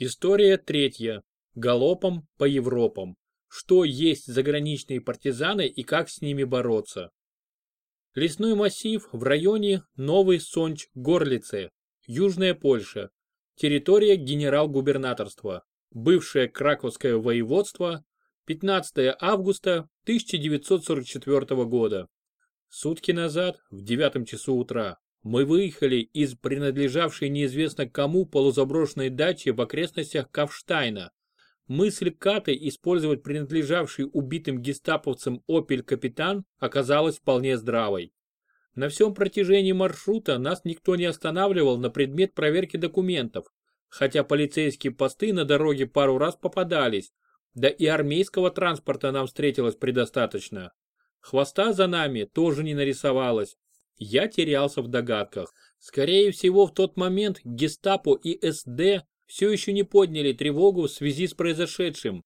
История третья. Галопом по Европам. Что есть заграничные партизаны и как с ними бороться. Лесной массив в районе Новый Сонч-Горлице, Южная Польша. Территория генерал-губернаторства. Бывшее Краковское воеводство. 15 августа 1944 года. Сутки назад, в девятом часу утра, мы выехали из принадлежавшей неизвестно кому полузаброшенной дачи в окрестностях Кавштайна. Мысль Каты использовать принадлежавший убитым гестаповцам «Опель Капитан» оказалась вполне здравой. На всем протяжении маршрута нас никто не останавливал на предмет проверки документов, хотя полицейские посты на дороге пару раз попадались, да и армейского транспорта нам встретилось предостаточно. Хвоста за нами тоже не нарисовалось, я терялся в догадках. Скорее всего, в тот момент гестапо и СД все еще не подняли тревогу в связи с произошедшим.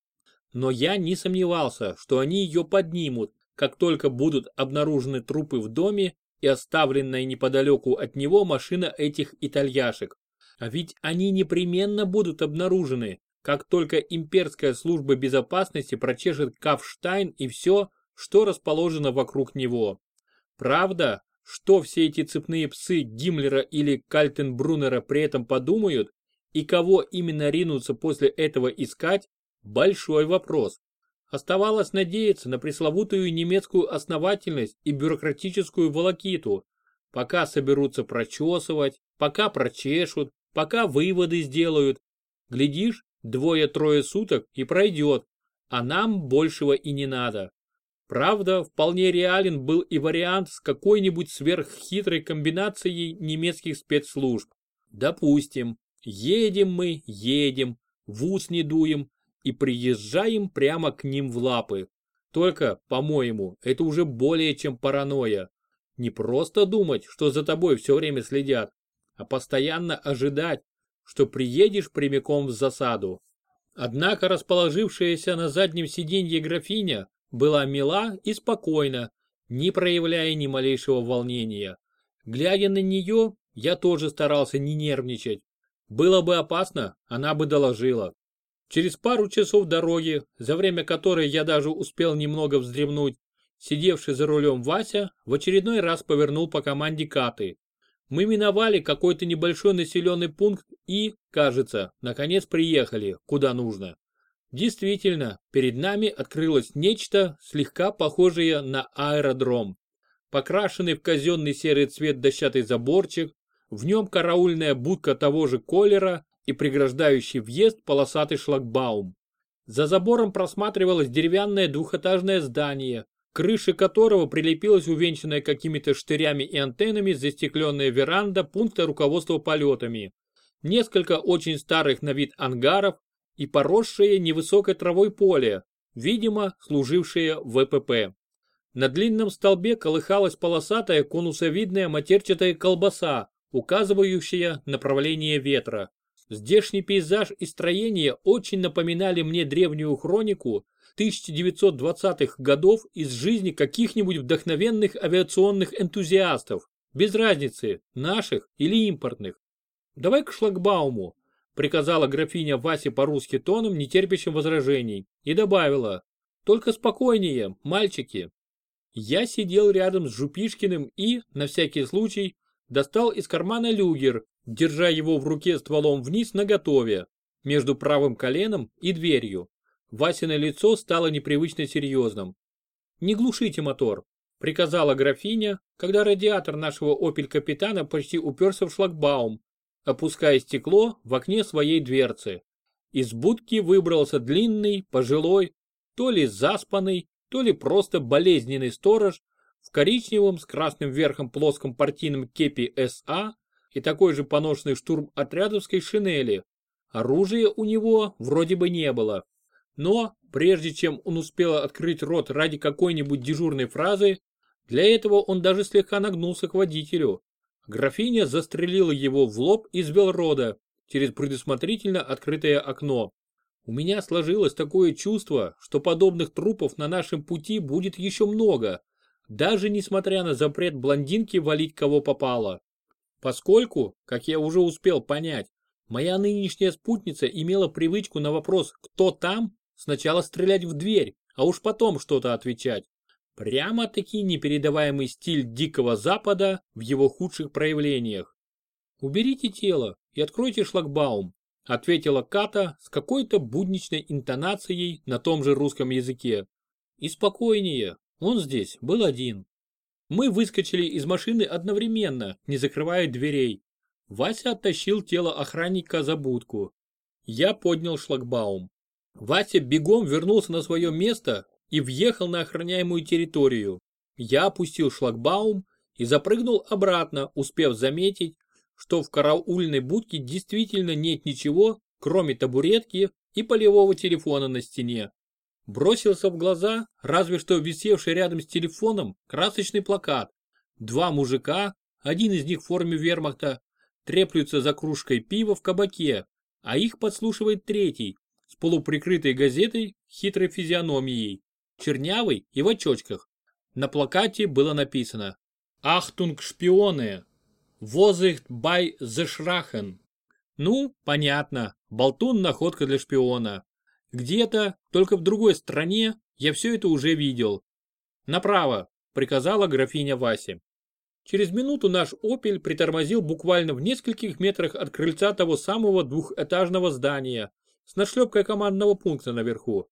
Но я не сомневался, что они ее поднимут, как только будут обнаружены трупы в доме и оставленная неподалеку от него машина этих итальяшек. А ведь они непременно будут обнаружены, как только имперская служба безопасности прочешет Кавштайн и все, что расположено вокруг него. Правда, что все эти цепные псы Гиммлера или Кальтенбруннера при этом подумают и кого именно ринутся после этого искать – большой вопрос. Оставалось надеяться на пресловутую немецкую основательность и бюрократическую волокиту, пока соберутся прочесывать, пока прочешут, пока выводы сделают. Глядишь, двое-трое суток и пройдет, а нам большего и не надо. Правда, вполне реален был и вариант с какой-нибудь сверххитрой комбинацией немецких спецслужб. Допустим, едем мы, едем, в ус не дуем и приезжаем прямо к ним в лапы. Только, по-моему, это уже более чем паранойя. Не просто думать, что за тобой все время следят, а постоянно ожидать, что приедешь прямиком в засаду. Однако расположившаяся на заднем сиденье графиня была мила и спокойна, не проявляя ни малейшего волнения. Глядя на нее, я тоже старался не нервничать. Было бы опасно, она бы доложила. Через пару часов дороги, за время которой я даже успел немного вздремнуть, сидевший за рулем Вася в очередной раз повернул по команде Каты. Мы миновали какой-то небольшой населенный пункт и, кажется, наконец приехали, куда нужно. Действительно, перед нами открылось нечто, слегка похожее на аэродром. Покрашенный в казенный серый цвет дощатый заборчик, в нем караульная будка того же колера и преграждающий въезд полосатый шлагбаум. За забором просматривалось деревянное двухэтажное здание, крыши которого прилепилась увенчанная какими-то штырями и антеннами застекленная веранда пункта руководства полетами. Несколько очень старых на вид ангаров, и поросшее невысокой травой поле, видимо, служившее ВПП. На длинном столбе колыхалась полосатая конусовидная матерчатая колбаса, указывающая направление ветра. Здешний пейзаж и строение очень напоминали мне древнюю хронику 1920-х годов из жизни каких-нибудь вдохновенных авиационных энтузиастов, без разницы, наших или импортных. Давай к шлагбауму, приказала графиня Васе по-русски тоном, не терпящим возражений, и добавила, только спокойнее, мальчики. Я сидел рядом с Жупишкиным и, на всякий случай, достал из кармана люгер, держа его в руке стволом вниз наготове, между правым коленом и дверью. Васино лицо стало непривычно серьезным. «Не глушите мотор», — приказала графиня, когда радиатор нашего «Опель-капитана» почти уперся в шлагбаум, опуская стекло в окне своей дверцы. Из будки выбрался длинный, пожилой, то ли заспанный, то ли просто болезненный сторож в коричневом с красным верхом плоском партийном кепи СА и такой же поношенной штурм отрядовской шинели. Оружия у него вроде бы не было. Но, прежде чем он успел открыть рот ради какой-нибудь дежурной фразы, для этого он даже слегка нагнулся к водителю, Графиня застрелила его в лоб из Велрода через предусмотрительно открытое окно. У меня сложилось такое чувство, что подобных трупов на нашем пути будет еще много, даже несмотря на запрет блондинки валить кого попало. Поскольку, как я уже успел понять, Моя нынешняя спутница имела привычку на вопрос «Кто там?» сначала стрелять в дверь, а уж потом что-то отвечать. Прямо-таки непередаваемый стиль Дикого Запада в его худших проявлениях. «Уберите тело и откройте шлагбаум», ответила Ката с какой-то будничной интонацией на том же русском языке. «И спокойнее, он здесь был один». Мы выскочили из машины одновременно, не закрывая дверей. Вася оттащил тело охранника за будку. Я поднял шлагбаум. Вася бегом вернулся на свое место и въехал на охраняемую территорию. Я опустил шлагбаум и запрыгнул обратно, успев заметить, что в караульной будке действительно нет ничего, кроме табуретки и полевого телефона на стене. Бросился в глаза, разве что висевший рядом с телефоном красочный плакат. Два мужика, один из них в форме вермахта, треплются за кружкой пива в кабаке, а их подслушивает третий, с полуприкрытой газетой, хитрой физиономией чернявый и в очочках. На плакате было написано «Achtung Spione! Vorsicht bei Gesprächen!» Ну, понятно, болтун находка для шпиона. Где-то, только в другой стране, я все это уже видел. Направо, приказала графиня Васе. Через минуту наш «Опель» притормозил буквально в нескольких метрах от крыльца того самого двухэтажного здания с нашлепкой командного пункта наверху.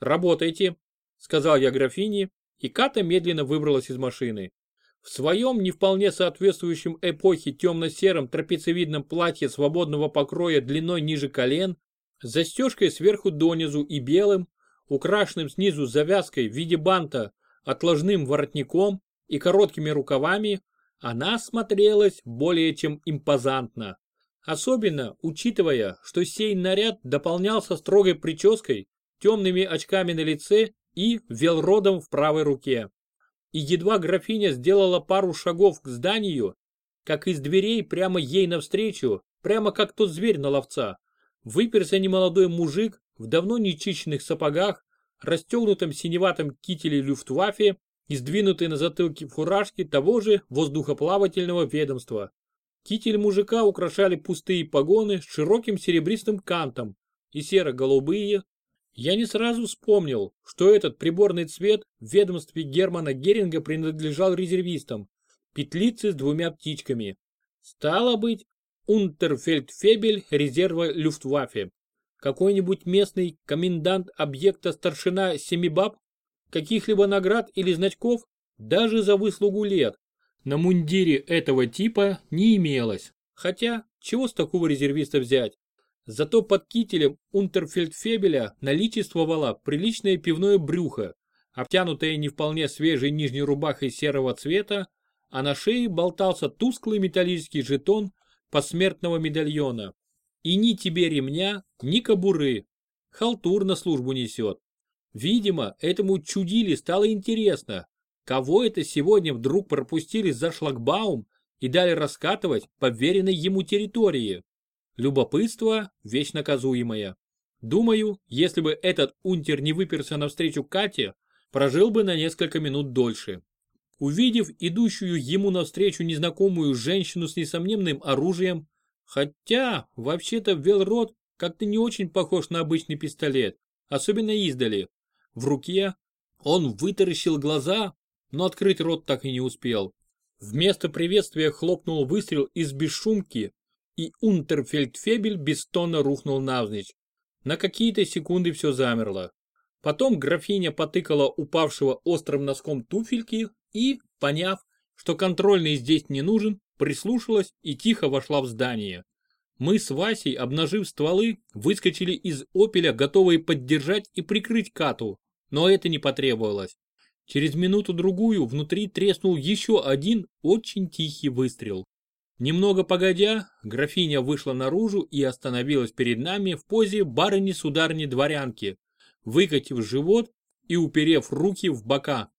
«Работайте», сказал я графине, и Ката медленно выбралась из машины. В своем не вполне соответствующем эпохе темно-сером трапециевидном платье свободного покроя длиной ниже колен, застежкой сверху донизу и белым, украшенным снизу завязкой в виде банта, отложным воротником и короткими рукавами, она смотрелась более чем импозантно. Особенно учитывая, что сей наряд дополнялся строгой прической, темными очками на лице и велродом в правой руке. И едва графиня сделала пару шагов к зданию, как из дверей прямо ей навстречу, прямо как тот зверь на ловца, выперся немолодой мужик в давно нечищенных сапогах, расстегнутом синеватом кителе люфтваффе и сдвинутой на затылке фуражки того же воздухоплавательного ведомства. Китель мужика украшали пустые погоны с широким серебристым кантом и серо-голубые, я не сразу вспомнил, что этот приборный цвет в ведомстве Германа Геринга принадлежал резервистам. Петлицы с двумя птичками. Стало быть, Унтерфельдфебель резерва Люфтваффе. Какой-нибудь местный комендант объекта старшина Семибаб? Каких-либо наград или значков? Даже за выслугу лет. На мундире этого типа не имелось. Хотя, чего с такого резервиста взять? Зато под кителем унтерфельдфебеля наличествовало приличное пивное брюхо, обтянутое не вполне свежей нижней рубахой серого цвета, а на шее болтался тусклый металлический жетон посмертного медальона. И ни тебе ремня, ни кобуры. Халтур на службу несет. Видимо, этому чудили стало интересно, кого это сегодня вдруг пропустили за шлагбаум и дали раскатывать по веренной ему территории. Любопытство – вещь наказуемая. Думаю, если бы этот унтер не выперся навстречу Кате, прожил бы на несколько минут дольше. Увидев идущую ему навстречу незнакомую женщину с несомненным оружием, хотя, вообще-то, Велрод как-то не очень похож на обычный пистолет, особенно издали. В руке он вытаращил глаза, но открыть рот так и не успел. Вместо приветствия хлопнул выстрел из бесшумки, и Унтерфельдфебель бесстонно рухнул навзничь. На какие-то секунды все замерло. Потом графиня потыкала упавшего острым носком туфельки и, поняв, что контрольный здесь не нужен, прислушалась и тихо вошла в здание. Мы с Васей, обнажив стволы, выскочили из опеля, готовые поддержать и прикрыть Кату, но это не потребовалось. Через минуту-другую внутри треснул еще один очень тихий выстрел. Немного погодя, графиня вышла наружу и остановилась перед нами в позе барыни-сударни-дворянки, выкатив живот и уперев руки в бока.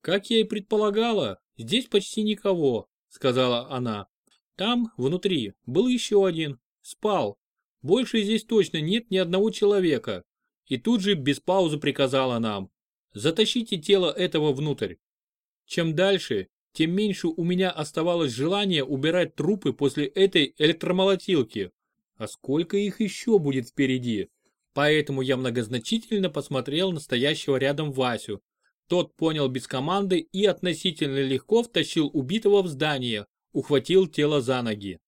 «Как я и предполагала, здесь почти никого», — сказала она. «Там, внутри, был еще один, спал. Больше здесь точно нет ни одного человека». И тут же без паузы приказала нам. «Затащите тело этого внутрь». Чем дальше, тем меньше у меня оставалось желание убирать трупы после этой электромолотилки. А сколько их еще будет впереди? Поэтому я многозначительно посмотрел на стоящего рядом Васю. Тот понял без команды и относительно легко втащил убитого в здание, ухватил тело за ноги.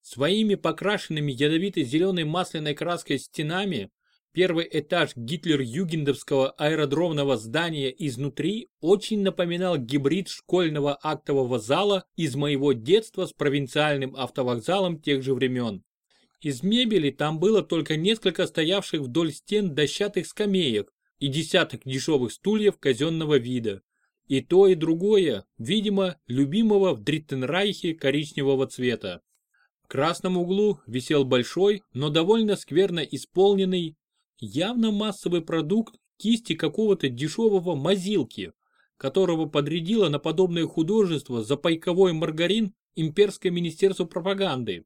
Своими покрашенными ядовитой зеленой масляной краской стенами первый этаж гитлер-югендовского аэродромного здания изнутри очень напоминал гибрид школьного актового зала из моего детства с провинциальным автовокзалом тех же времен. Из мебели там было только несколько стоявших вдоль стен дощатых скамеек и десяток дешевых стульев казенного вида. И то, и другое, видимо, любимого в Дриттенрайхе коричневого цвета. В красном углу висел большой, но довольно скверно исполненный, явно массовый продукт кисти какого-то дешевого мазилки, которого подрядило на подобное художество за пайковой маргарин Имперское министерство пропаганды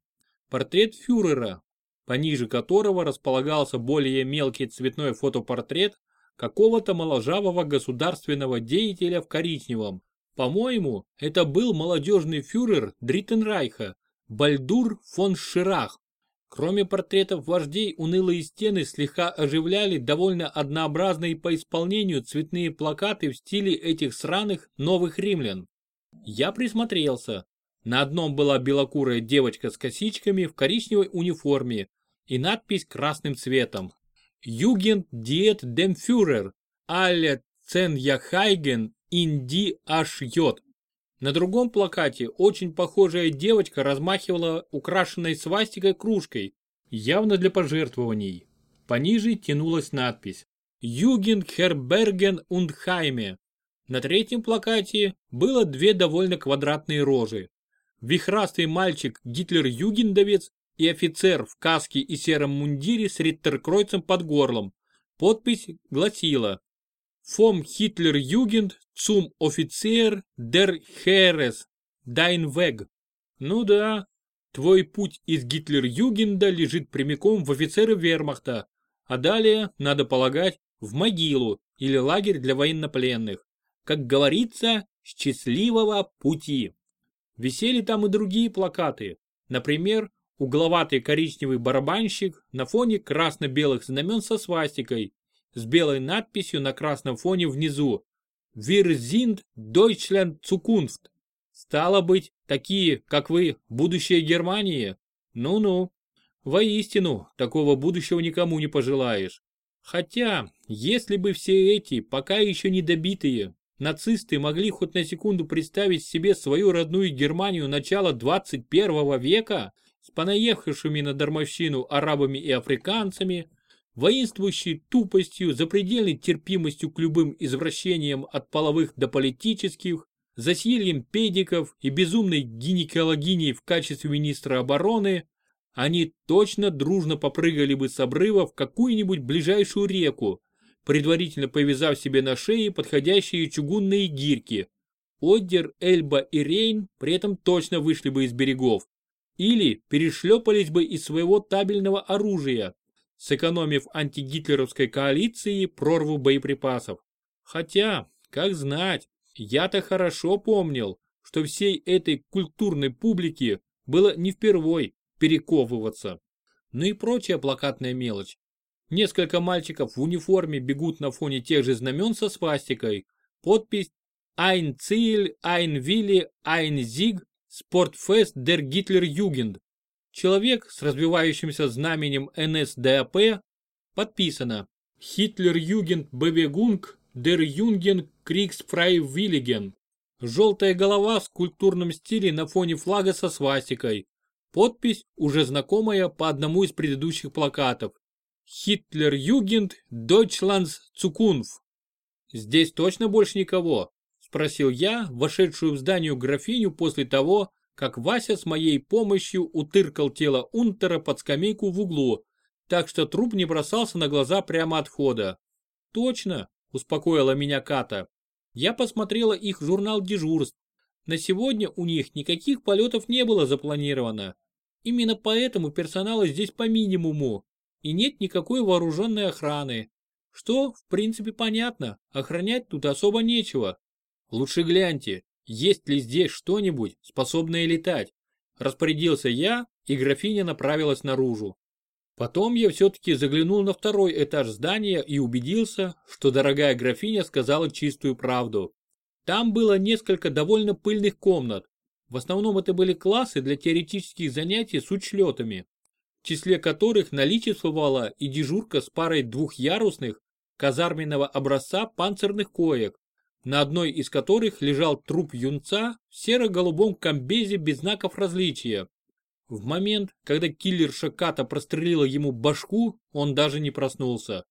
портрет фюрера, пониже которого располагался более мелкий цветной фотопортрет какого-то моложавого государственного деятеля в коричневом. По-моему, это был молодежный фюрер Dritten Reich а, Бальдур фон Ширах. Кроме портретов вождей, унылые стены слегка оживляли довольно однообразные по исполнению цветные плакаты в стиле этих сраных новых римлян. Я присмотрелся. На одном была белокурая девочка с косичками в коричневой униформе и надпись красным цветом. «Югент диет дем фюрер, алле цен яхайген инди аш йод». На другом плакате очень похожая девочка размахивала украшенной свастикой кружкой, явно для пожертвований. Пониже тянулась надпись «Юген Херберген und Хайме». На третьем плакате было две довольно квадратные рожи вихрастый мальчик Гитлер-югендовец и офицер в каске и сером мундире с Ritterkreuz ем под горлом. Подпись гласила «Vom Hitler-Jugend zum Offizier des Heeres Dein Weg». Ну да, твой путь из Гитлер-югенда лежит прямиком в офицеры вермахта, а далее, надо полагать, в могилу или лагерь для военнопленных. Как говорится, счастливого пути. Висели там и другие плакаты. Например, угловатый коричневый барабанщик на фоне красно-белых знамен со свастикой, с белой надписью на красном фоне внизу «Wir sind Deutschland Zukunft». Стало быть, такие, как вы, будущее Германии? Ну-ну. Воистину, такого будущего никому не пожелаешь. Хотя, если бы все эти, пока еще не добитые, нацисты могли хоть на секунду представить себе свою родную Германию начала 21 века с понаехавшими на дармовщину арабами и африканцами, воинствующей тупостью, запредельной терпимостью к любым извращениям от половых до политических, засильем педиков и безумной гинекологиней в качестве министра обороны, они точно дружно попрыгали бы с обрыва в какую-нибудь ближайшую реку, предварительно повязав себе на шее подходящие чугунные гирьки. Оддер, Эльба и Рейн при этом точно вышли бы из берегов. Или перешлепались бы из своего табельного оружия, сэкономив антигитлеровской коалиции прорву боеприпасов. Хотя, как знать, я-то хорошо помнил, что всей этой культурной публике было не впервой перековываться. Ну и прочая плакатная мелочь. Несколько мальчиков в униформе бегут на фоне тех же знамен со свастикой. Подпись «Ein Ziel, ein Wille, ein Sieg, Sportfest der Hitlerjugend». Человек с развивающимся знаменем НСДАП подписано «Hitlerjugend Bewegung der Jungen Kriegsfreiwilligen». Желтая голова в скульптурном стиле на фоне флага со свастикой. Подпись, уже знакомая по одному из предыдущих плакатов. Hitler-Jugend Deutschlands Zukunft. Здесь точно больше никого? Спросил я, вошедшую в здание графиню после того, как Вася с моей помощью утыркал тело Унтера под скамейку в углу, так что труп не бросался на глаза прямо от входа. Точно, успокоила меня Ката. Я посмотрела их журнал дежурств. На сегодня у них никаких полетов не было запланировано. Именно поэтому персонала здесь по минимуму и нет никакой вооруженной охраны. Что, в принципе, понятно, охранять тут особо нечего. Лучше гляньте, есть ли здесь что-нибудь, способное летать. Распорядился я, и графиня направилась наружу. Потом я все-таки заглянул на второй этаж здания и убедился, что дорогая графиня сказала чистую правду. Там было несколько довольно пыльных комнат. В основном это были классы для теоретических занятий с учлетами, в числе которых наличествовала и дежурка с парой двухъярусных казарменного образца панцирных коек, на одной из которых лежал труп юнца в серо-голубом комбезе без знаков различия. В момент, когда киллер Шаката прострелила ему башку, он даже не проснулся.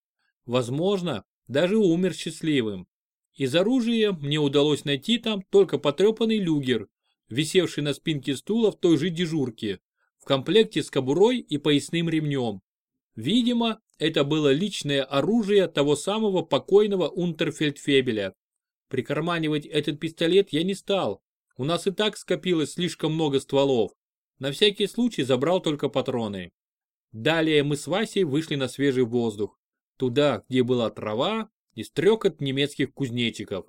Возможно, даже умер счастливым. Из оружия мне удалось найти там только потрепанный люгер, висевший на спинке стула в той же дежурке, в комплекте с кобурой и поясным ремнем. Видимо, это было личное оружие того самого покойного унтерфельдфебеля. Прикарманивать этот пистолет я не стал. У нас и так скопилось слишком много стволов. На всякий случай забрал только патроны. Далее мы с Васей вышли на свежий воздух. Туда, где была трава и стрекот немецких кузнечиков.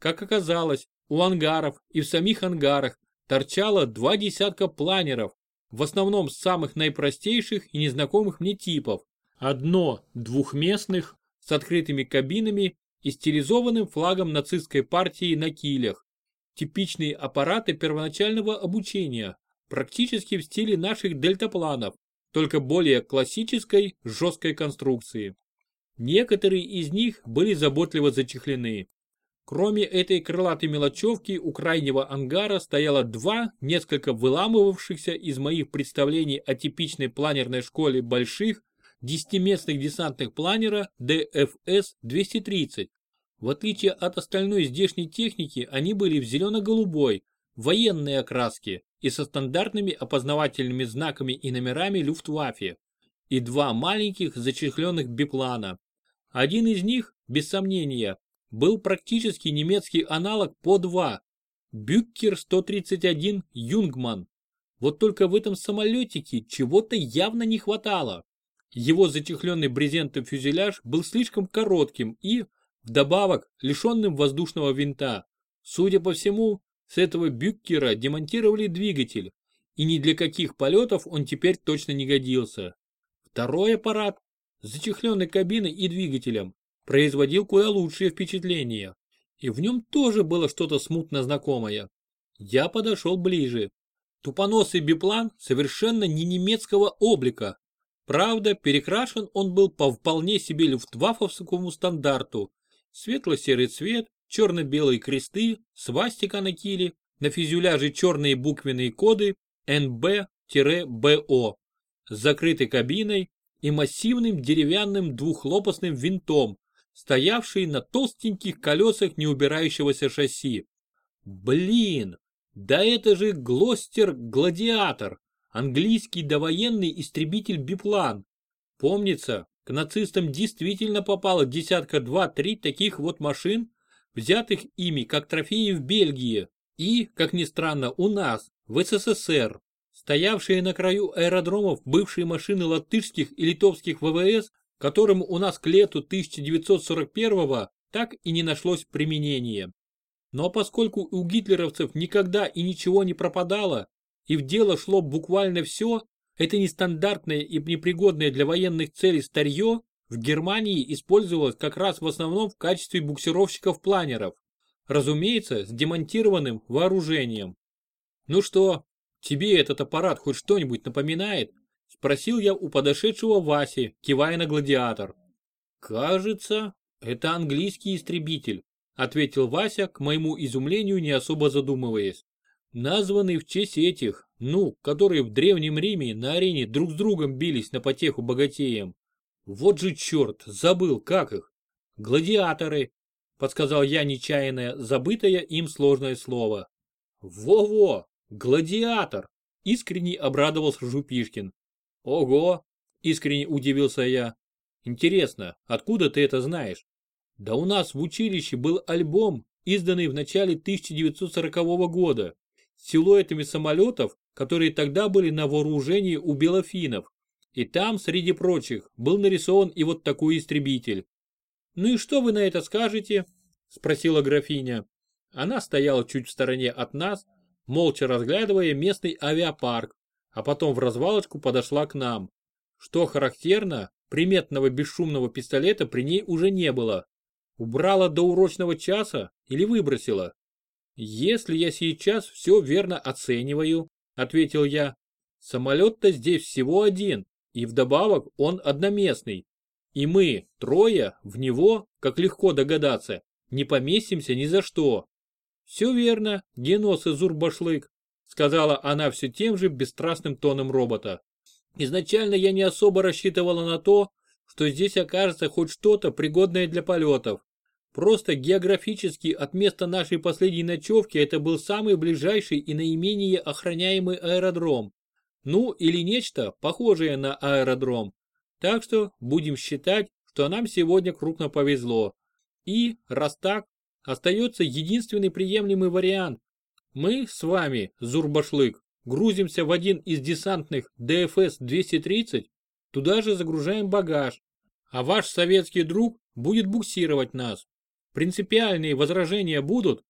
Как оказалось, у ангаров и в самих ангарах торчало два десятка планеров, в основном самых наипростейших и незнакомых мне типов. Одно двухместных с открытыми кабинами и стилизованным флагом нацистской партии на килях. Типичные аппараты первоначального обучения, практически в стиле наших дельтапланов, только более классической, жесткой конструкции. Некоторые из них были заботливо зачехлены. Кроме этой крылатой мелочевки у крайнего ангара стояло два, несколько выламывавшихся из моих представлений о типичной планерной школе больших, десятиместных десантных планера ДФС-230, в отличие от остальной здешней техники, они были в зелено-голубой, военной окраске и со стандартными опознавательными знаками и номерами Люфтваффе, и два маленьких зачехленных биплана. Один из них, без сомнения, был практически немецкий аналог по-2, Бюккер 131 Юнгман. Вот только в этом самолетике чего-то явно не хватало. Его зачехленный брезентом фюзеляж был слишком коротким и, Вдобавок, лишенным воздушного винта. Судя по всему, с этого бюккера демонтировали двигатель, и ни для каких полетов он теперь точно не годился. Второй аппарат, с зачехленной кабиной и двигателем, производил куда лучшее впечатление. И в нем тоже было что-то смутно знакомое. Я подошел ближе. Тупоносый биплан совершенно не немецкого облика. Правда, перекрашен он был по вполне себе люфтваффовскому стандарту, светло-серый цвет, черно-белые кресты, свастика на киле, на фюзеляже черные буквенные коды НБ-БО с закрытой кабиной и массивным деревянным двухлопастным винтом, стоявший на толстеньких колесах неубирающегося шасси. Блин, да это же Глостер-Гладиатор, английский довоенный истребитель-биплан. Помнится, к нацистам действительно попало десятка два-три таких вот машин, взятых ими как трофеи в Бельгии и, как ни странно, у нас, в СССР. Стоявшие на краю аэродромов бывшие машины латышских и литовских ВВС, которым у нас к лету 1941 так и не нашлось применения. Но поскольку у гитлеровцев никогда и ничего не пропадало, и в дело шло буквально все, это нестандартное и непригодное для военных целей старье в Германии использовалось как раз в основном в качестве буксировщиков-планеров. Разумеется, с демонтированным вооружением. «Ну что, тебе этот аппарат хоть что-нибудь напоминает?» Спросил я у подошедшего Васи, кивая на гладиатор. «Кажется, это английский истребитель», ответил Вася, к моему изумлению не особо задумываясь. Названный в честь этих, ну, которые в Древнем Риме на арене друг с другом бились на потеху богатеям. Вот же черт, забыл, как их. Гладиаторы, подсказал я нечаянное, забытое им сложное слово. Во-во, гладиатор, искренне обрадовался Жупишкин. Ого, искренне удивился я. Интересно, откуда ты это знаешь? Да у нас в училище был альбом, изданный в начале 1940 года, силуэтами самолетов, которые тогда были на вооружении у белофинов. И там, среди прочих, был нарисован и вот такой истребитель. «Ну и что вы на это скажете?» – спросила графиня. Она стояла чуть в стороне от нас, молча разглядывая местный авиапарк, а потом в развалочку подошла к нам. Что характерно, приметного бесшумного пистолета при ней уже не было. Убрала до урочного часа или выбросила? Если я сейчас все верно оцениваю, ответил я, самолет-то здесь всего один, и вдобавок он одноместный. И мы, трое, в него, как легко догадаться, не поместимся ни за что. Все верно, Генос и Зурбашлык, сказала она все тем же бесстрастным тоном робота. Изначально я не особо рассчитывала на то, что здесь окажется хоть что-то пригодное для полетов. Просто географически от места нашей последней ночевки это был самый ближайший и наименее охраняемый аэродром. Ну или нечто похожее на аэродром. Так что будем считать, что нам сегодня крупно повезло. И, раз так, остается единственный приемлемый вариант. Мы с вами, Зурбашлык, грузимся в один из десантных ДФС-230, туда же загружаем багаж, а ваш советский друг будет буксировать нас. Принципиальные возражения будут?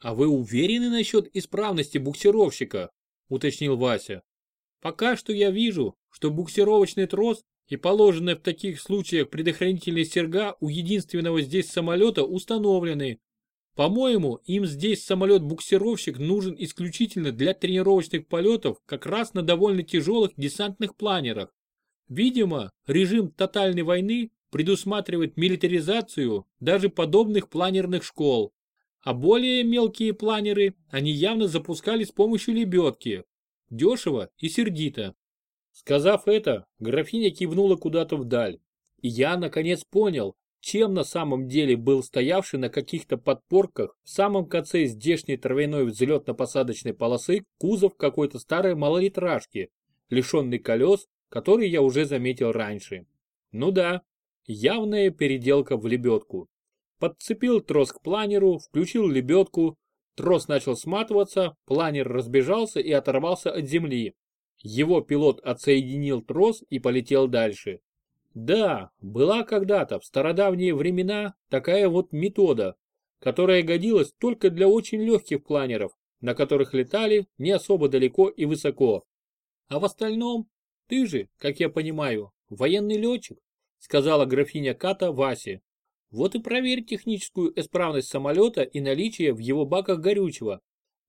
А вы уверены насчет исправности буксировщика? Уточнил Вася. Пока что я вижу, что буксировочный трос и положенная в таких случаях предохранительная серга у единственного здесь самолета установлены. По-моему, им здесь самолет-буксировщик нужен исключительно для тренировочных полетов как раз на довольно тяжелых десантных планерах. Видимо, режим тотальной войны предусматривает милитаризацию даже подобных планерных школ. А более мелкие планеры они явно запускали с помощью лебедки. Дешево и сердито. Сказав это, графиня кивнула куда-то вдаль. И я наконец понял, чем на самом деле был стоявший на каких-то подпорках в самом конце здешней травяной взлетно-посадочной полосы кузов какой-то старой малолитражки, лишенный колес, который я уже заметил раньше. Ну да, явная переделка в лебедку. Подцепил трос к планеру, включил лебедку, трос начал сматываться, планер разбежался и оторвался от земли. Его пилот отсоединил трос и полетел дальше. Да, была когда-то в стародавние времена такая вот метода, которая годилась только для очень легких планеров, на которых летали не особо далеко и высоко. А в остальном, ты же, как я понимаю, военный летчик, сказала графиня Ката Васе. Вот и проверь техническую исправность самолета и наличие в его баках горючего.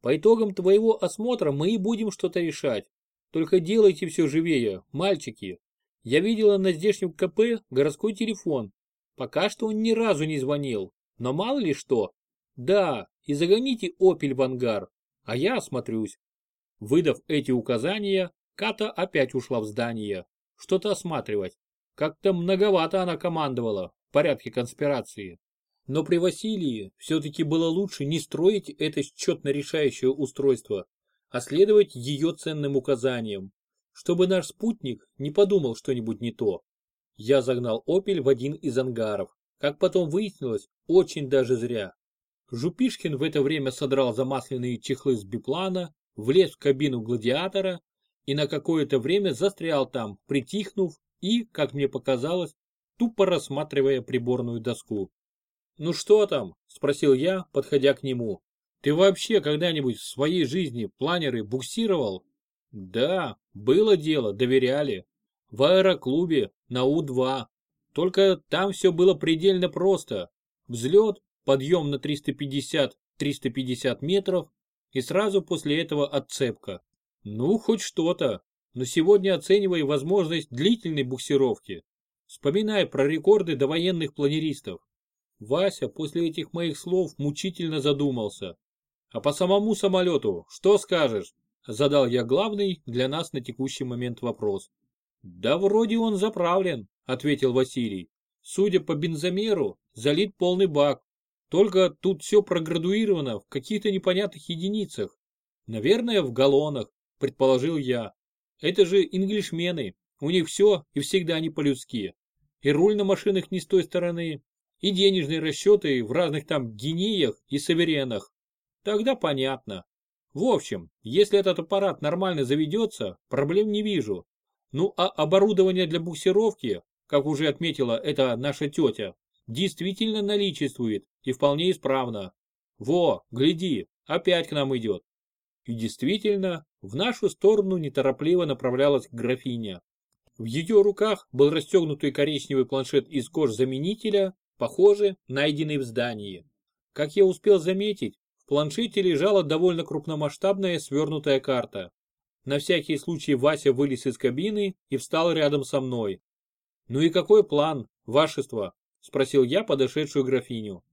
По итогам твоего осмотра мы и будем что-то решать. Только делайте все живее, мальчики, я видела на здешнем КП городской телефон. Пока что он ни разу не звонил, но мало ли что. Да, и загоните «Опель» в ангар, а я осмотрюсь. Выдав эти указания, Ката опять ушла в здание. Что-то осматривать. Как-то многовато она командовала в порядке конспирации. Но при Василии все-таки было лучше не строить это счетно решающее устройство, а следовать ее ценным указаниям чтобы наш спутник не подумал что-нибудь не то. Я загнал «Опель» в один из ангаров. Как потом выяснилось, очень даже зря. Жупишкин в это время содрал замасленные чехлы с биплана, влез в кабину гладиатора и на какое-то время застрял там, притихнув и, как мне показалось, тупо рассматривая приборную доску. «Ну что там?» – спросил я, подходя к нему. «Ты вообще когда-нибудь в своей жизни планеры буксировал?» Да, было дело, доверяли. В аэроклубе на У-2. Только там все было предельно просто. Взлет, подъем на 350-350 метров и сразу после этого отцепка. Ну, хоть что-то. Но сегодня оценивай возможность длительной буксировки. Вспоминай про рекорды довоенных планеристов. Вася после этих моих слов мучительно задумался. А по самому самолету что скажешь? Задал я главный для нас на текущий момент вопрос. Да вроде он заправлен, ответил Василий. Судя по бензомеру, залит полный бак. Только тут все проградуировано в каких-то непонятных единицах. Наверное, в галлонах, предположил я. Это же инглишмены. У них все и всегда не по-людски. И руль на машинах не с той стороны, и денежные расчеты в разных там гинеях и саверенах. Тогда понятно. В общем, если этот аппарат нормально заведется, проблем не вижу. Ну а оборудование для буксировки, как уже отметила эта наша тетя, действительно наличествует и вполне исправно. Во, гляди, опять к нам идет. И действительно, в нашу сторону неторопливо направлялась графиня. В ее руках был расстегнутый коричневый планшет из кожзаменителя, похоже, найденный в здании. Как я успел заметить, в планшете лежала довольно крупномасштабная свернутая карта. На всякий случай Вася вылез из кабины и встал рядом со мной. «Ну и какой план, вашество?» – спросил я подошедшую графиню.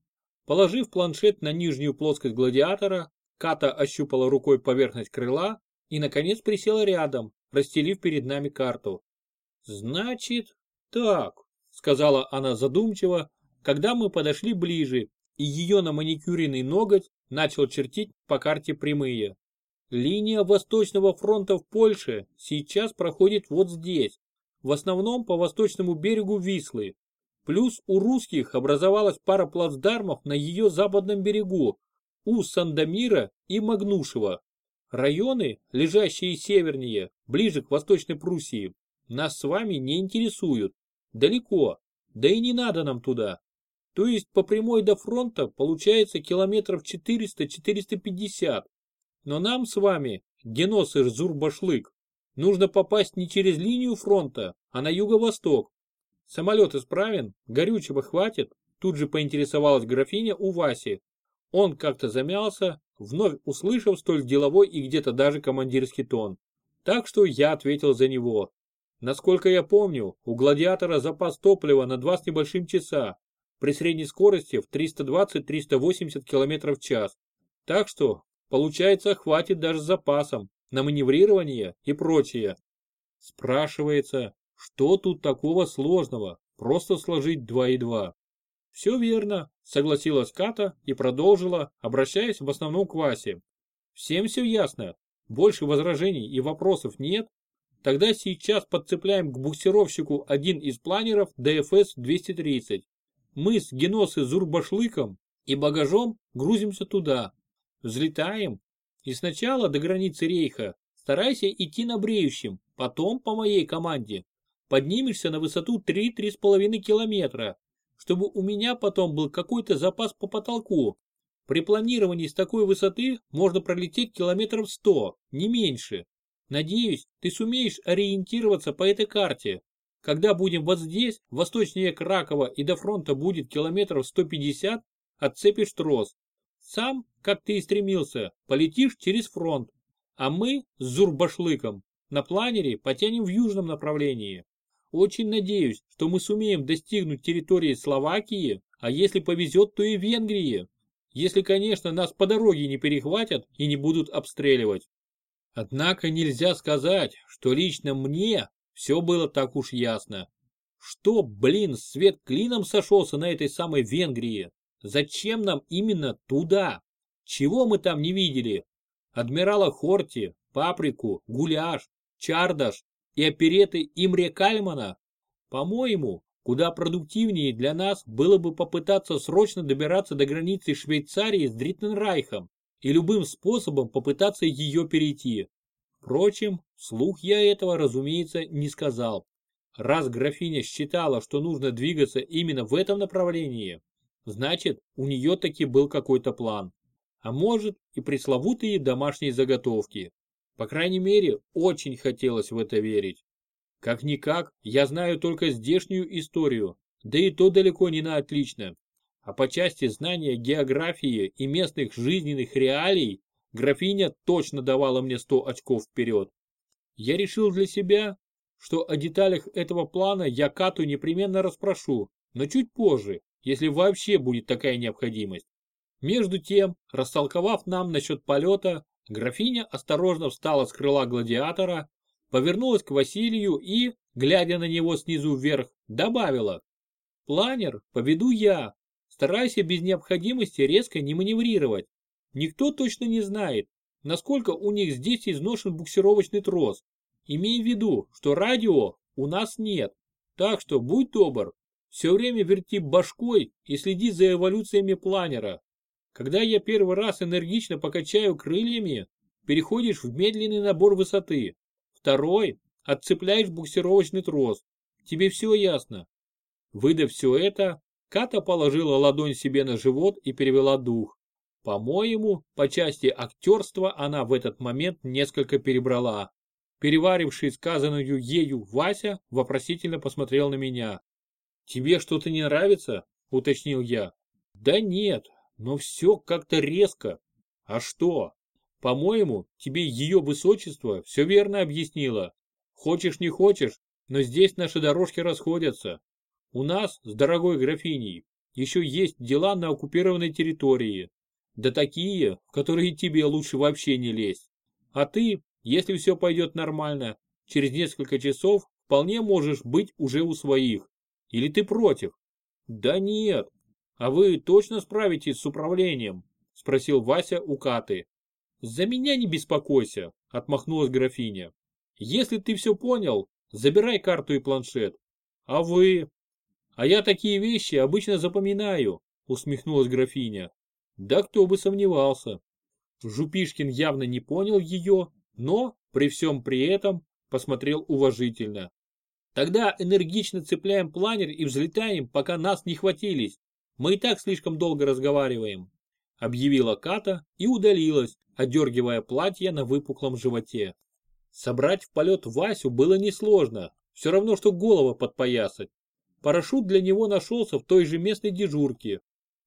Положив планшет на нижнюю плоскость гладиатора, Ката ощупала рукой поверхность крыла и, наконец, присела рядом, расстелив перед нами карту. «Значит, так», — сказала она задумчиво, когда мы подошли ближе, и ее на маникюренный ноготь начал чертить по карте прямые. Линия Восточного фронта в Польше сейчас проходит вот здесь, в основном по восточному берегу Вислы. Плюс у русских образовалась пара плацдармов на ее западном берегу, у Сандомира и Магнушева. Районы, лежащие севернее, ближе к Восточной Пруссии, нас с вами не интересуют. Далеко, да и не надо нам туда. То есть по прямой до фронта получается километров 400-450. Но нам с вами, геносыр Зурбашлык, нужно попасть не через линию фронта, а на юго-восток. Самолет исправен, горючего хватит, тут же поинтересовалась графиня у Васи. Он как-то замялся, вновь услышав столь деловой и где-то даже командирский тон. Так что я ответил за него. Насколько я помню, у гладиатора запас топлива на 2 с небольшим часа, при средней скорости в 320-380 км в час. Так что, получается, хватит даже с запасом на маневрирование и прочее. Спрашивается, что тут такого сложного, просто сложить 2 и 2? Все верно, согласилась Ката и продолжила, обращаясь в основном к Васе. Всем все ясно, больше возражений и вопросов нет, Тогда сейчас подцепляем к буксировщику один из планеров ДФС-230. Мы с Геносы Зурбашлыком и багажом грузимся туда. Взлетаем. И сначала до границы рейха старайся идти на бреющем, потом по моей команде. Поднимешься на высоту 3-3,5 километра, чтобы у меня потом был какой-то запас по потолку. При планировании с такой высоты можно пролететь километров 100, не меньше. Надеюсь, ты сумеешь ориентироваться по этой карте. Когда будем вот здесь, восточнее Кракова и до фронта будет километров 150, отцепишь трос. Сам, как ты и стремился, полетишь через фронт, а мы с Зурбашлыком на планере потянем в южном направлении. Очень надеюсь, что мы сумеем достигнуть территории Словакии, а если повезет, то и Венгрии. Если, конечно, нас по дороге не перехватят и не будут обстреливать. Однако нельзя сказать, что лично мне все было так уж ясно. Что, блин, свет клином сошелся на этой самой Венгрии? Зачем нам именно туда? Чего мы там не видели? Адмирала Хорти, Паприку, Гуляш, Чардаш и опереты Имре Кальмана? По-моему, куда продуктивнее для нас было бы попытаться срочно добираться до границы Швейцарии с Дриттенрайхом и любым способом попытаться ее перейти. Впрочем, слух я этого, разумеется, не сказал. Раз графиня считала, что нужно двигаться именно в этом направлении, значит, у нее таки был какой-то план. А может и пресловутые домашние заготовки. По крайней мере, очень хотелось в это верить. Как-никак, я знаю только здешнюю историю, да и то далеко не на отлично а по части знания географии и местных жизненных реалий графиня точно давала мне 100 очков вперед. Я решил для себя, что о деталях этого плана я Кату непременно расспрошу, но чуть позже, если вообще будет такая необходимость. Между тем, растолковав нам насчет полета, графиня осторожно встала с крыла гладиатора, повернулась к Василию и, глядя на него снизу вверх, добавила. «Планер поведу я, Старайся без необходимости резко не маневрировать. Никто точно не знает, насколько у них здесь изношен буксировочный трос. Имей в виду, что радио у нас нет. Так что будь добр, все время верти башкой и следи за эволюциями планера. Когда я первый раз энергично покачаю крыльями, переходишь в медленный набор высоты. Второй – отцепляешь буксировочный трос. Тебе все ясно. Выдав все это, Ката положила ладонь себе на живот и перевела дух. По-моему, по части актерства она в этот момент несколько перебрала. Переваривший сказанную ею Вася вопросительно посмотрел на меня. «Тебе что-то не нравится?» – уточнил я. «Да нет, но все как-то резко. А что? По-моему, тебе ее высочество все верно объяснило. Хочешь не хочешь, но здесь наши дорожки расходятся. У нас с дорогой графиней еще есть дела на оккупированной территории. Да такие, в которые тебе лучше вообще не лезть. А ты, если все пойдет нормально, через несколько часов вполне можешь быть уже у своих. Или ты против? Да нет. А вы точно справитесь с управлением? Спросил Вася у Каты. За меня не беспокойся, отмахнулась графиня. Если ты все понял, забирай карту и планшет. А вы? А я такие вещи обычно запоминаю, усмехнулась графиня. Да кто бы сомневался. Жупишкин явно не понял ее, но, при всем при этом, посмотрел уважительно. Тогда энергично цепляем планер и взлетаем, пока нас не хватились. Мы и так слишком долго разговариваем. Объявила Ката и удалилась, одергивая платье на выпуклом животе. Собрать в полет Васю было несложно, все равно, что голову подпоясать. Парашют для него нашелся в той же местной дежурке.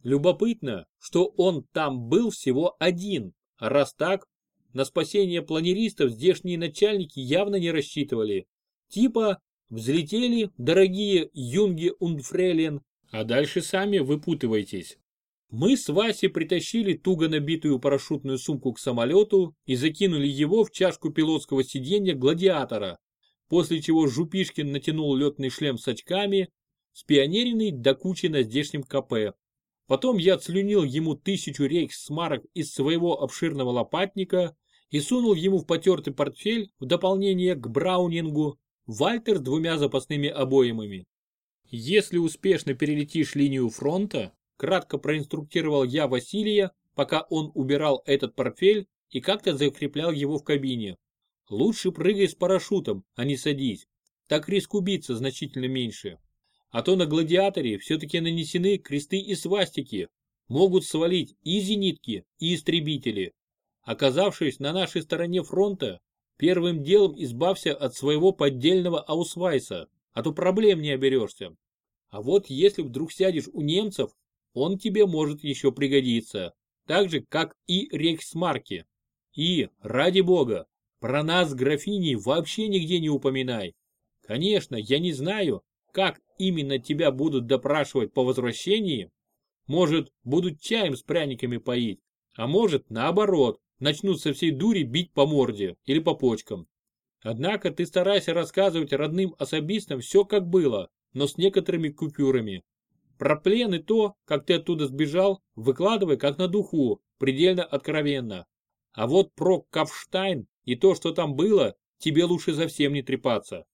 Любопытно, что он там был всего один, а раз так, на спасение планеристов здешние начальники явно не рассчитывали. Типа, взлетели дорогие юнги Ундфрелен, а дальше сами выпутывайтесь. Мы с Васей притащили туго набитую парашютную сумку к самолету и закинули его в чашку пилотского сиденья гладиатора, после чего Жупишкин натянул летный шлем с очками, спионеренный до кучи на здешнем КП. Потом я отслюнил ему тысячу рейхсмарок из своего обширного лопатника и сунул ему в потертый портфель в дополнение к Браунингу Вальтер с двумя запасными обоймами. Если успешно перелетишь линию фронта, кратко проинструктировал я Василия, пока он убирал этот портфель и как-то закреплял его в кабине. Лучше прыгай с парашютом, а не садись. Так риск убиться значительно меньше. А то на гладиаторе все-таки нанесены кресты и свастики. Могут свалить и зенитки, и истребители. Оказавшись на нашей стороне фронта, первым делом избавься от своего поддельного аусвайса, а то проблем не оберешься. А вот если вдруг сядешь у немцев, он тебе может еще пригодиться, так же, как и рейхсмарки. И, ради бога, про нас с графиней вообще нигде не упоминай. Конечно, я не знаю, как именно тебя будут допрашивать по возвращении. Может, будут чаем с пряниками поить, а может, наоборот, начнут со всей дури бить по морде или по почкам. Однако ты старайся рассказывать родным особистам все как было, но с некоторыми купюрами. Про плен и то, как ты оттуда сбежал, выкладывай как на духу, предельно откровенно. А вот про Кавштайн и то, что там было, тебе лучше совсем не трепаться.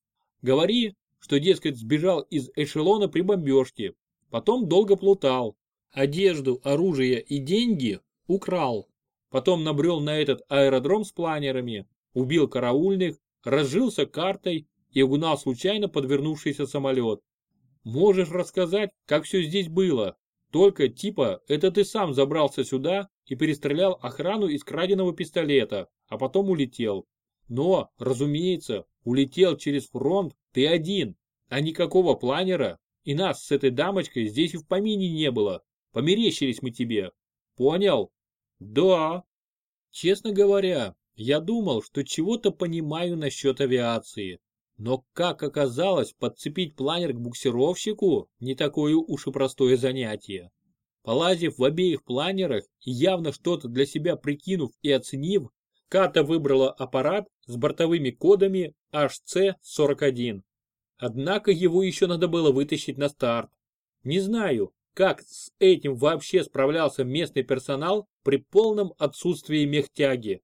Говори, что, дескать, сбежал из эшелона при бомбежке, потом долго плутал, одежду, оружие и деньги украл, потом набрел на этот аэродром с планерами, убил караульных, разжился картой и угнал случайно подвернувшийся самолет. Можешь рассказать, как все здесь было, только типа это ты сам забрался сюда и перестрелял охрану из краденого пистолета, а потом улетел. Но, разумеется, улетел через фронт ты один, а никакого планера, и нас с этой дамочкой здесь и в помине не было. Померещились мы тебе. Понял? Да. Честно говоря, я думал, что чего-то понимаю насчет авиации. Но, как оказалось, подцепить планер к буксировщику не такое уж и простое занятие. Полазив в обеих планерах и явно что-то для себя прикинув и оценив, Ката выбрала аппарат с бортовыми кодами HC-41. Однако его еще надо было вытащить на старт. Не знаю, как с этим вообще справлялся местный персонал при полном отсутствии мехтяги.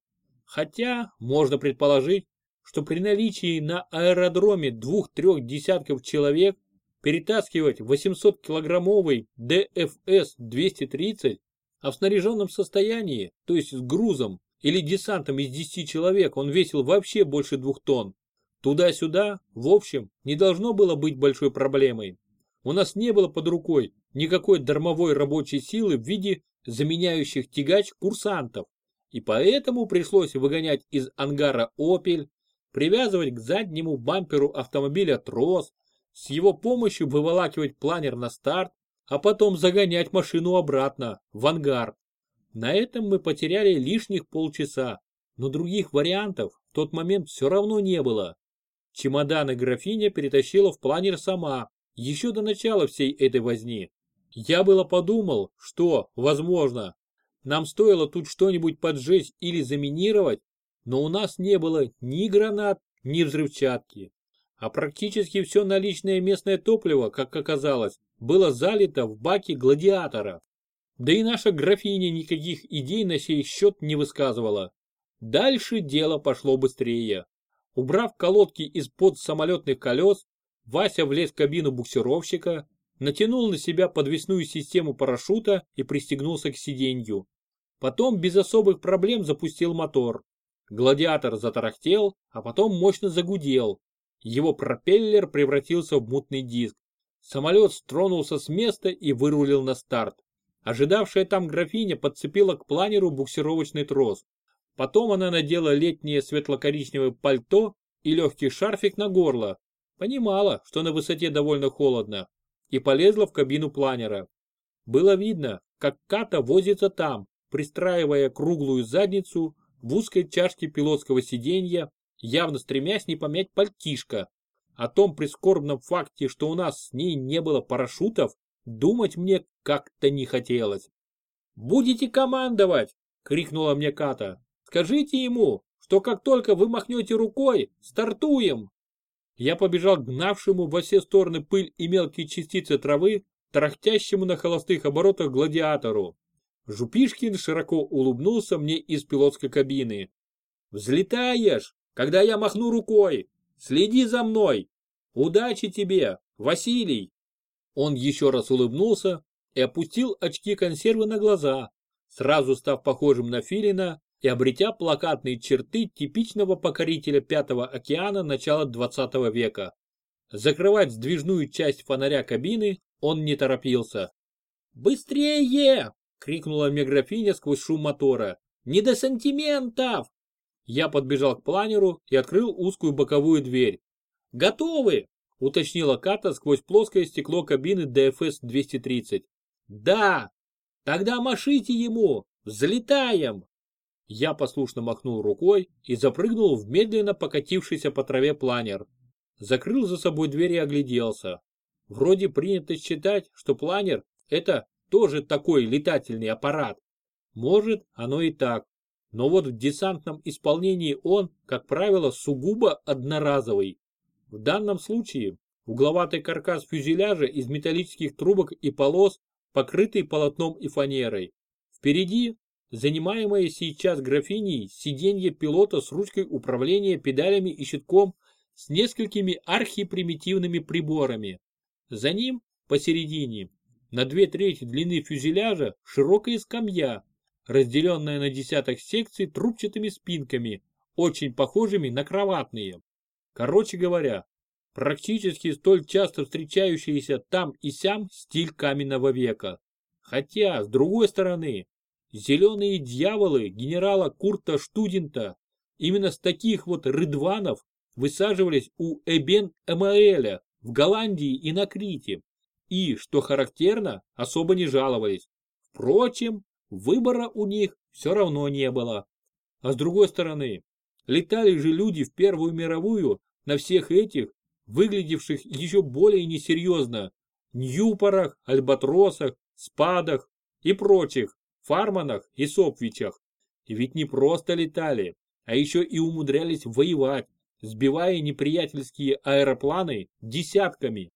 Хотя можно предположить, что при наличии на аэродроме двух-трех десятков человек перетаскивать 800-килограммовый ДФС-230, а в снаряженном состоянии, то есть с грузом или десантом из 10 человек он весил вообще больше двух тонн. Туда-сюда, в общем, не должно было быть большой проблемой. У нас не было под рукой никакой дармовой рабочей силы в виде заменяющих тягач курсантов, и поэтому пришлось выгонять из ангара «Опель», привязывать к заднему бамперу автомобиля трос, с его помощью выволакивать планер на старт, а потом загонять машину обратно, в ангар. На этом мы потеряли лишних полчаса, но других вариантов в тот момент все равно не было. Чемоданы графиня перетащила в планер сама, еще до начала всей этой возни. Я было подумал, что, возможно, нам стоило тут что-нибудь поджечь или заминировать, но у нас не было ни гранат, ни взрывчатки. А практически все наличное местное топливо, как оказалось, было залито в баке гладиатора. Да и наша графиня никаких идей на сей счет не высказывала. Дальше дело пошло быстрее. Убрав колодки из-под самолетных колес, Вася влез в кабину буксировщика, натянул на себя подвесную систему парашюта и пристегнулся к сиденью. Потом без особых проблем запустил мотор. Гладиатор затарахтел, а потом мощно загудел. Его пропеллер превратился в мутный диск. Самолет стронулся с места и вырулил на старт. Ожидавшая там графиня подцепила к планеру буксировочный трос. Потом она надела летнее светло-коричневое пальто и легкий шарфик на горло. Понимала, что на высоте довольно холодно, и полезла в кабину планера. Было видно, как Ката возится там, пристраивая круглую задницу в узкой чашке пилотского сиденья, явно стремясь не помять пальтишко. О том прискорбном факте, что у нас с ней не было парашютов, думать мне как-то не хотелось. «Будете командовать!» — крикнула мне Ката. «Скажите ему, что как только вы махнете рукой, стартуем!» Я побежал к гнавшему во все стороны пыль и мелкие частицы травы, тарахтящему на холостых оборотах гладиатору. Жупишкин широко улыбнулся мне из пилотской кабины. «Взлетаешь, когда я махну рукой! Следи за мной! Удачи тебе, Василий!» Он еще раз улыбнулся и опустил очки консервы на глаза, сразу став похожим на Филина и обретя плакатные черты типичного покорителя Пятого океана начала 20 века. Закрывать сдвижную часть фонаря кабины он не торопился. «Быстрее!» — крикнула мне графиня сквозь шум мотора. «Не до сантиментов!» Я подбежал к планеру и открыл узкую боковую дверь. «Готовы!» — уточнила Ката сквозь плоское стекло кабины ДФС-230. «Да! Тогда машите ему! Взлетаем!» Я послушно махнул рукой и запрыгнул в медленно покатившийся по траве планер. Закрыл за собой дверь и огляделся. Вроде принято считать, что планер – это тоже такой летательный аппарат. Может, оно и так. Но вот в десантном исполнении он, как правило, сугубо одноразовый. В данном случае угловатый каркас фюзеляжа из металлических трубок и полос, покрытый полотном и фанерой. Впереди занимаемое сейчас графиней сиденье пилота с ручкой управления педалями и щитком с несколькими архипримитивными приборами. За ним, посередине, на две трети длины фюзеляжа широкая скамья, разделенная на десяток секций трубчатыми спинками, очень похожими на кроватные. Короче говоря, практически столь часто встречающийся там и сям стиль каменного века. Хотя, с другой стороны, Зеленые дьяволы генерала Курта Штудента именно с таких вот рыдванов высаживались у Эбен Эмаэля в Голландии и на Крите. И, что характерно, особо не жаловались. Впрочем, выбора у них все равно не было. А с другой стороны, летали же люди в Первую мировую на всех этих, выглядевших еще более несерьезно, Ньюпорах, Альбатросах, Спадах и прочих, Фарманах и Сопвичах. И ведь не просто летали, а еще и умудрялись воевать, сбивая неприятельские аэропланы десятками.